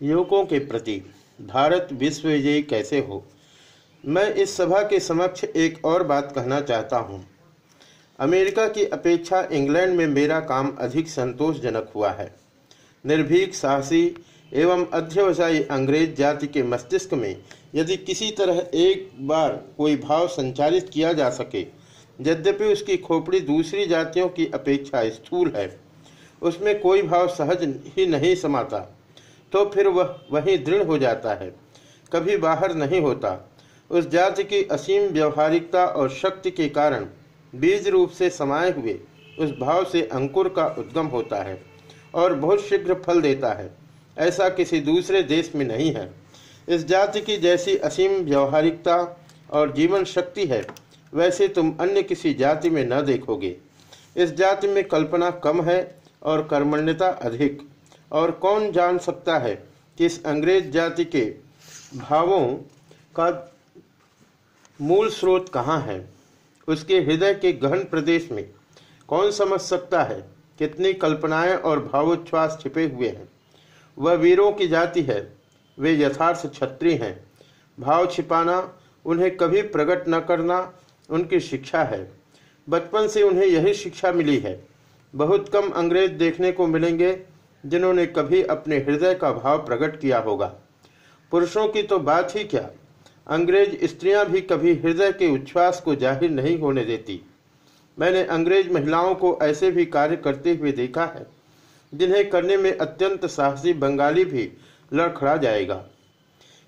युवकों के प्रति, भारत विश्व विजयी कैसे हो? मैं इस सभा के समक्ष एक और बात कहना चाहता हूँ। अमेरिका की अपेक्षा इंग्लैंड में मेरा काम अधिक संतोषजनक हुआ है। निर्भीक, साहसी एवं अध्यवसायी अंग्रेज़ जाति के मस्तिष्क में यदि किसी तरह एक बार कोई भाव संचालित किया जा सके, यद्यपि उसकी खोपड़ी दूसरी जातियों की अपेक्षा स्थूल है, उसमें कोई भाव सहज ही नहीं समाता। तो फिर वह, वहीं दृढ़ हो जाता है। कभी बाहर नहीं होता। उस जाति की असीम व्यवहारिकता और शक्ति के कारण बीज रूप से समाये हुए उस भाव से अंकुर का उद्गम होता है और बहुत शीघ्र फल देता है। ऐसा किसी दूसरे देश में नहीं है। इस जाति की जैसी असीम व्यवहारिकता और जीवन शक्ति है, वैसे तुम अन्य किसी जाति में न देखोगे। इस जाति में कल्पना कम है और कर्मण्यता अधिक। और कौन जान सकता है कि इस अंग्रेज़ जाति के भावों का मूल स्रोत कहाँ है? उसके हृदय के गहन प्रदेश में कौन समझ सकता है कितनी कल्पनाएँ और भावोच्छ्वास छिपे हुए हैं? वह वीरों की जाति है, वे यथार्थ छत्री हैं। भाव छिपाना, उन्हें कभी प्रकट न करना उनकी शिक्षा है। बचपन से उन्हें यही शिक्षा मिली है। बहुत कम अंग्रेज़ देखने को मिलेंगे जिन्होंने कभी अपने हृदय का भाव प्रकट किया होगा। पुरुषों की तो बात ही क्या? अंग्रेज़ स्त्रियाँ भी कभी हृदय के उच्छ्वास को ज़ाहिर नहीं होने देती। मैंने अंग्रेज़ महिलाओं को ऐसे भी कार्य करते हुए देखा है, जिन्हें करने में अत्यंत साहसी बंगाली भी लड़खड़ा जाएगा।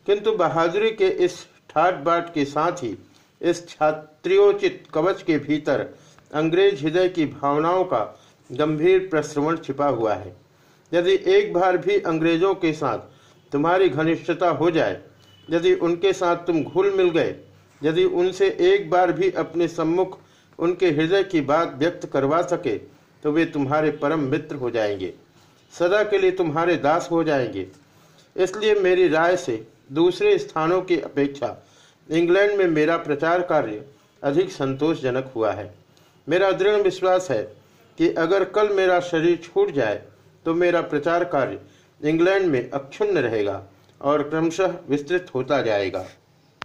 किंतु बहादुरी के इस ठाट बाट के साथ ही इस छात्रियोचित कवच के भीतर अंग्रेज़ हृदय की भावनाओं का गंभीर प्रश्रवण छिपा हुआ है। यदि एक बार भी अंग्रेज़ों के साथ तुम्हारी घनिष्ठता हो जाए, यदि उनके साथ तुम घुल मिल गए, यदि उनसे एक बार भी अपने सम्मुख उनके हृदय की बात व्यक्त करवा सके तो वे तुम्हारे परम मित्र हो जाएँगे। सदा के लिए तुम्हारे दास हो जाएँगे। इसलिए मेरी राय से दूसरे स्थानों की अपेक्षा इंग्लैंड में मेरा प्रचार कार्य अधिक संतोषजनक हुआ है। मेरा दृढ़ विश्वास है कि अगर कल मेरा शरीर छूट जाए तो मेरा प्रचार कार्य इंग्लैंड में अक्षुण्ण रहेगा और क्रमशः विस्तृत होता जाएगा।